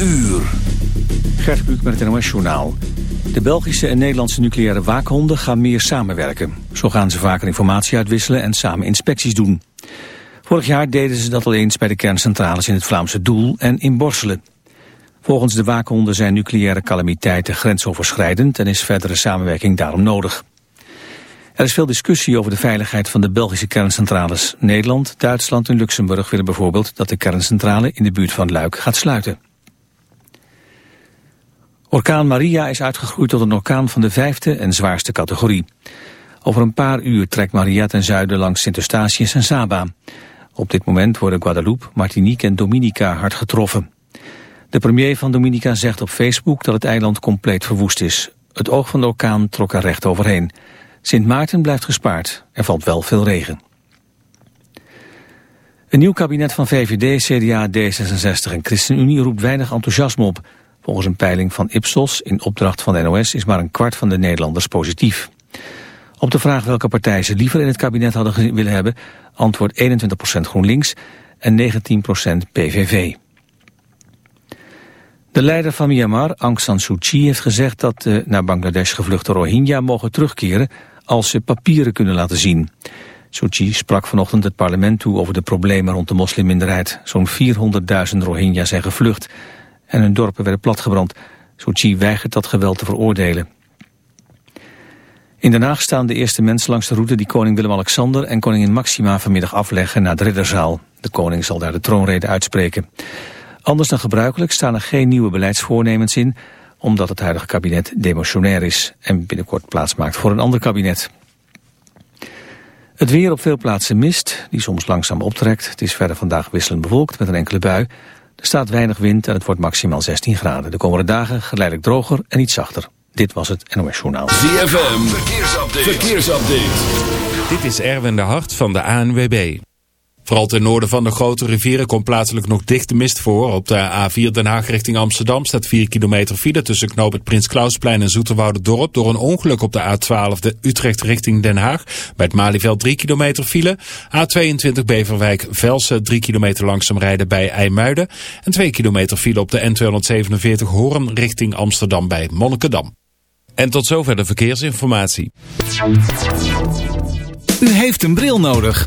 Uur. Gert met het NOS Journaal. De Belgische en Nederlandse nucleaire waakhonden gaan meer samenwerken. Zo gaan ze vaker informatie uitwisselen en samen inspecties doen. Vorig jaar deden ze dat al eens bij de kerncentrales in het Vlaamse Doel en in Borselen. Volgens de waakhonden zijn nucleaire calamiteiten grensoverschrijdend en is verdere samenwerking daarom nodig. Er is veel discussie over de veiligheid van de Belgische kerncentrales. Nederland, Duitsland en Luxemburg willen bijvoorbeeld dat de kerncentrale in de buurt van Luik gaat sluiten. Orkaan Maria is uitgegroeid tot een orkaan van de vijfde en zwaarste categorie. Over een paar uur trekt Maria ten zuiden langs Sint-Eustatius en Saba. Op dit moment worden Guadeloupe, Martinique en Dominica hard getroffen. De premier van Dominica zegt op Facebook dat het eiland compleet verwoest is. Het oog van de orkaan trok er recht overheen. Sint Maarten blijft gespaard. Er valt wel veel regen. Een nieuw kabinet van VVD, CDA, D66 en ChristenUnie roept weinig enthousiasme op. Volgens een peiling van Ipsos in opdracht van de NOS is maar een kwart van de Nederlanders positief. Op de vraag welke partij ze liever in het kabinet hadden willen hebben, antwoordt 21% GroenLinks en 19% PVV. De leider van Myanmar, Aung San Suu Kyi, heeft gezegd dat de naar Bangladesh gevluchte Rohingya mogen terugkeren als ze papieren kunnen laten zien. Suu Kyi sprak vanochtend het parlement toe over de problemen rond de moslimminderheid. Zo'n 400.000 Rohingya zijn gevlucht en hun dorpen werden platgebrand. Kyi weigert dat geweld te veroordelen. In Den Haag staan de eerste mensen langs de route die koning Willem-Alexander en koningin Maxima vanmiddag afleggen naar de Ridderzaal. De koning zal daar de troonrede uitspreken. Anders dan gebruikelijk staan er geen nieuwe beleidsvoornemens in, omdat het huidige kabinet demotionair is en binnenkort plaats maakt voor een ander kabinet. Het weer op veel plaatsen mist, die soms langzaam optrekt. Het is verder vandaag wisselend bewolkt met een enkele bui. Er staat weinig wind en het wordt maximaal 16 graden. De komende dagen geleidelijk droger en iets zachter. Dit was het NOS Journaal. ZFM, verkeersupdate. verkeersupdate. Dit is Erwin de Hart van de ANWB. Vooral ten noorden van de grote rivieren komt plaatselijk nog dichte mist voor. Op de A4 Den Haag richting Amsterdam staat 4 kilometer file tussen knoop het Prins Klausplein en Dorp door een ongeluk op de A12 de Utrecht richting Den Haag. Bij het Malieveld 3 kilometer file. A22 Beverwijk Velsen 3 kilometer langzaam rijden bij IJmuiden. En 2 kilometer file op de N247 Hoorn richting Amsterdam bij Monnikendam. En tot zover de verkeersinformatie. U heeft een bril nodig.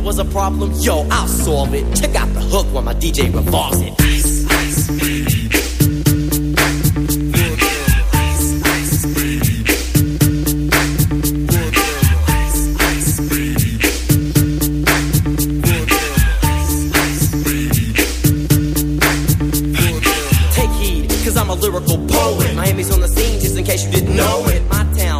there was a problem, yo, I'll solve it. Check out the hook while my DJ revolves it. Take heed, cause I'm a lyrical poet. Miami's on the scene, just in case you didn't know it. My town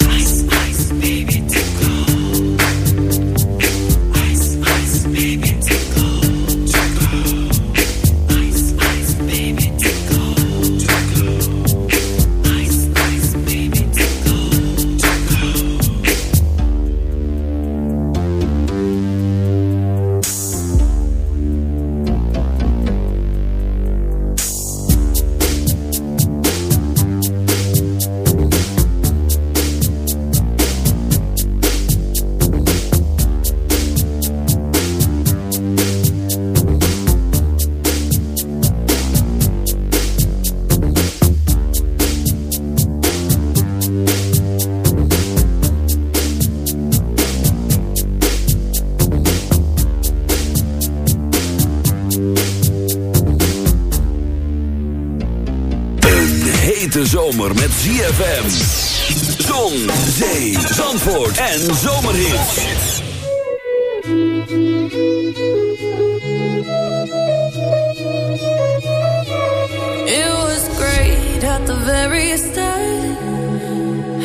ZFM. Zon, zee, zandvoort en zomerhit. It was great at the very start.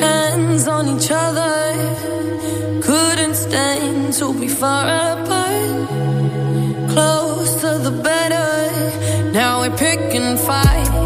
Hands on each other. Couldn't stand to be far apart. Closer the better. Now we're picking fights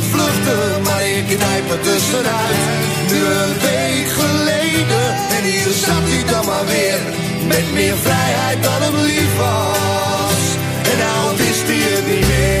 knijp er tussenuit. Nu een week geleden, en hier zat hij dan maar weer. Met meer vrijheid dan hem lief was. En nou wist hij het niet meer.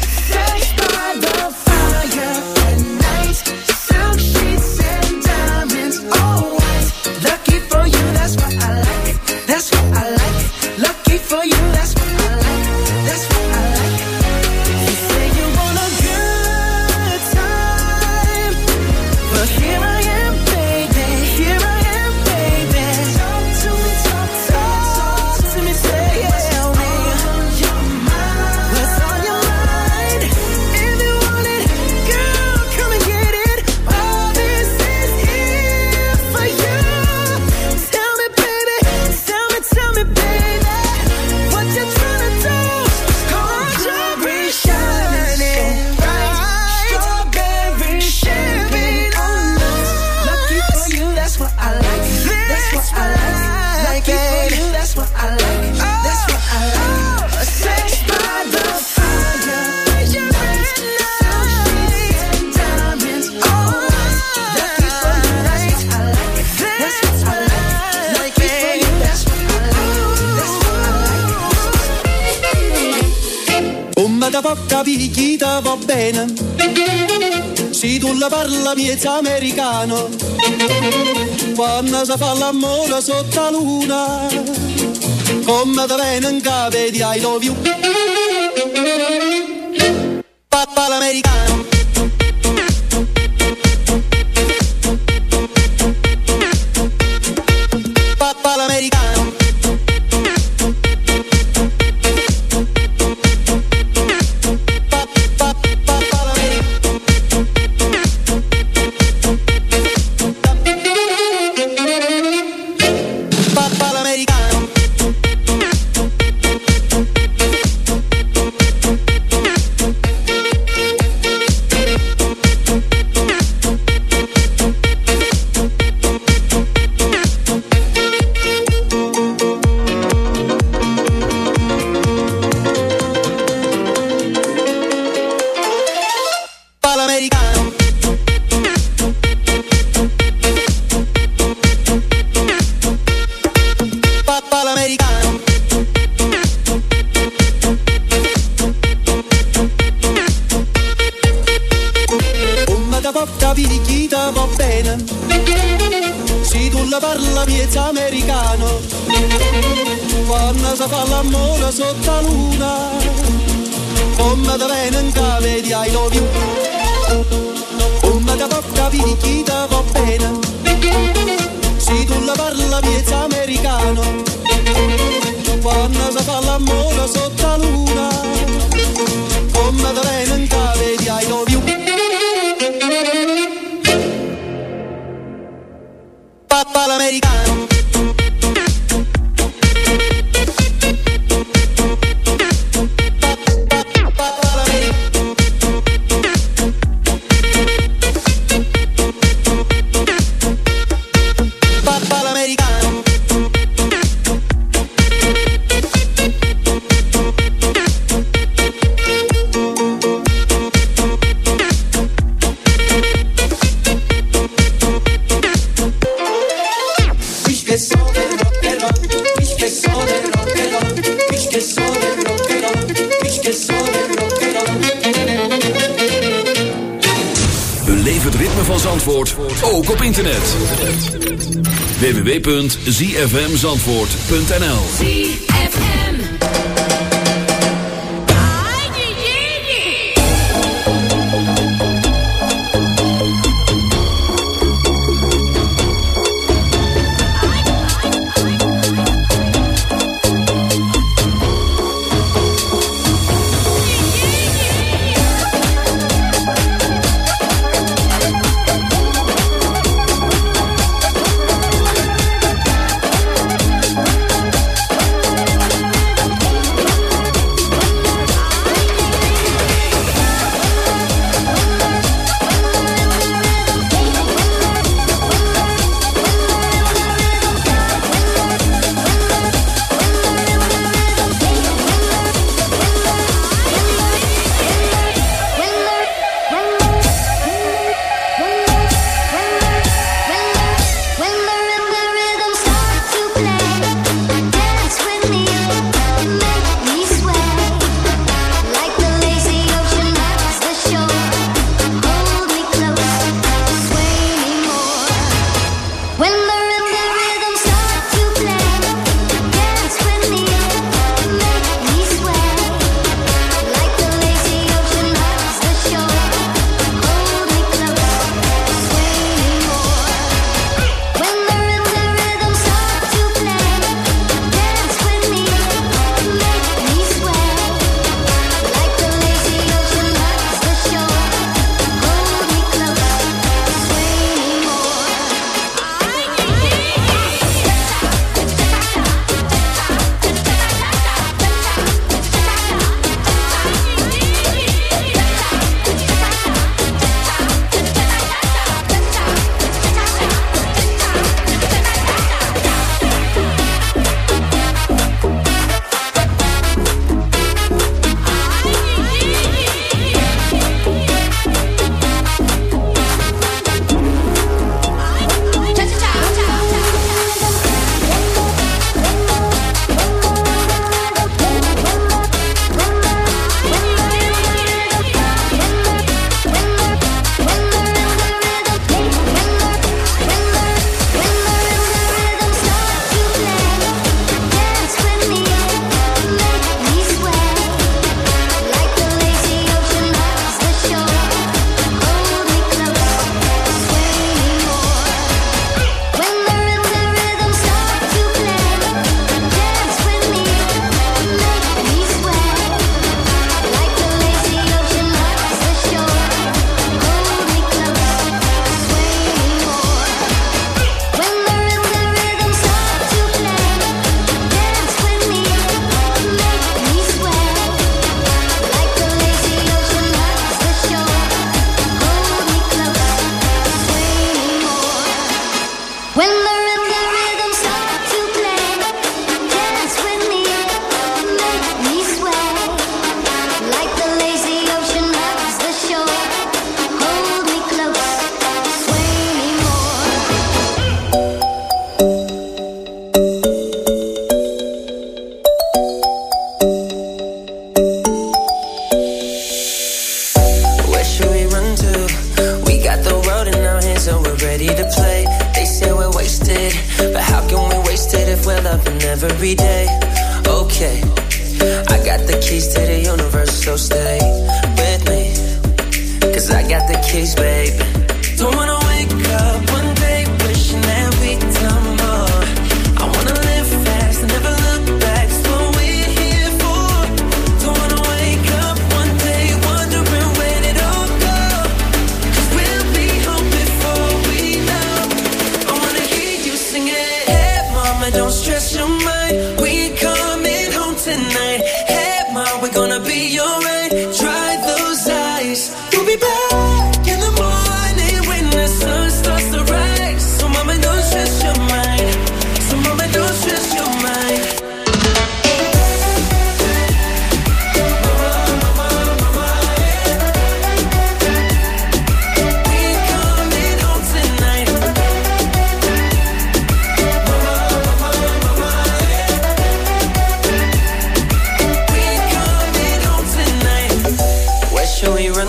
ma da poca picchita va bene. Se tu la parla miezza americano, quando si fa l'amore sotto la luna, come da in cave di I love you. Papà l'americano. fútbol americano. zfmzandvoort.nl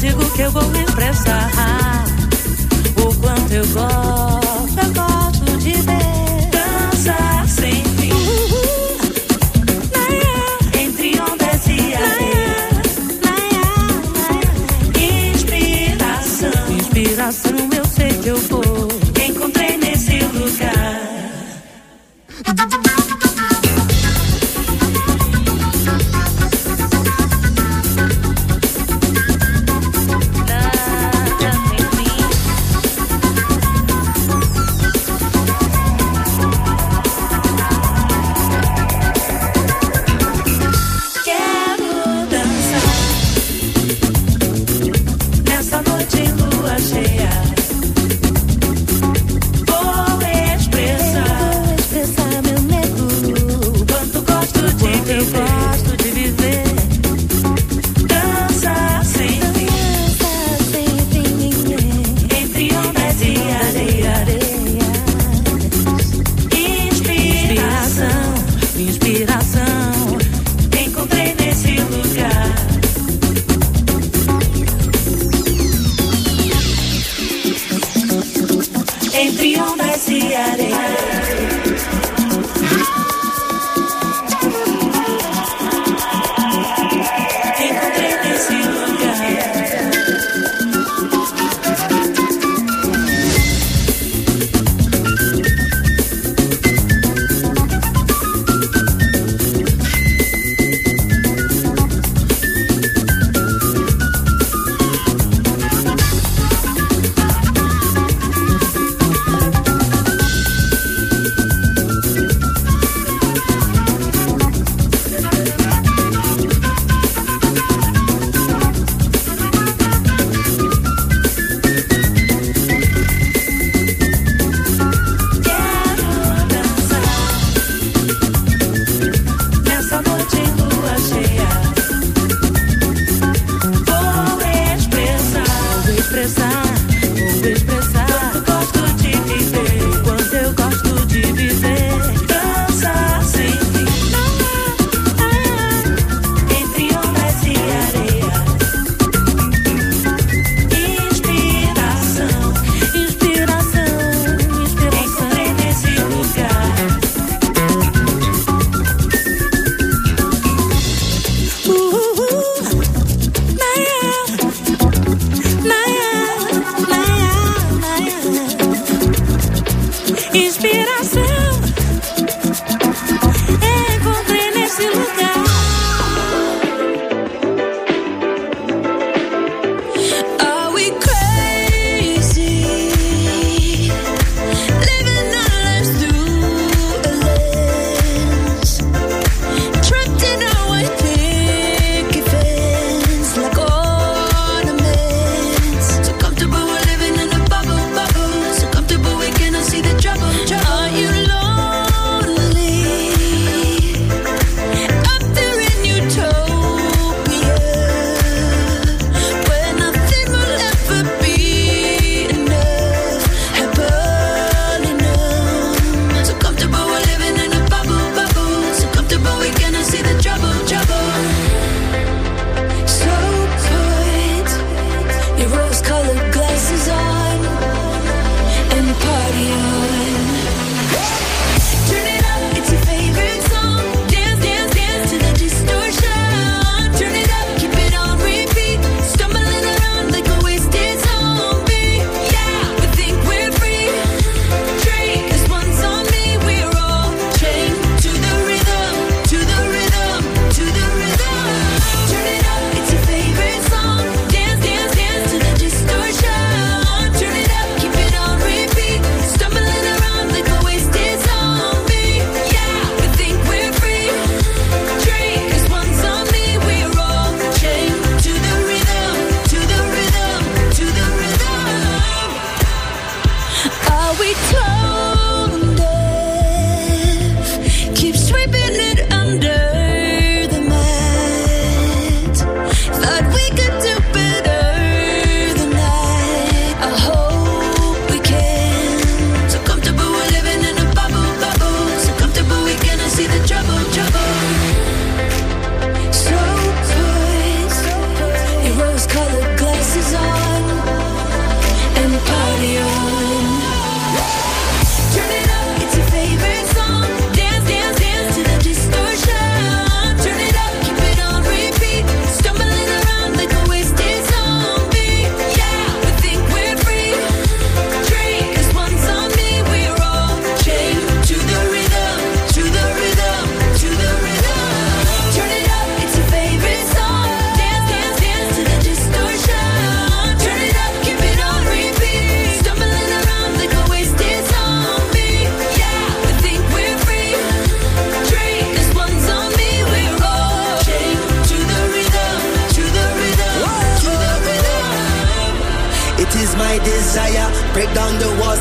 digo que eu vou me emprestar o quanto eu gosto.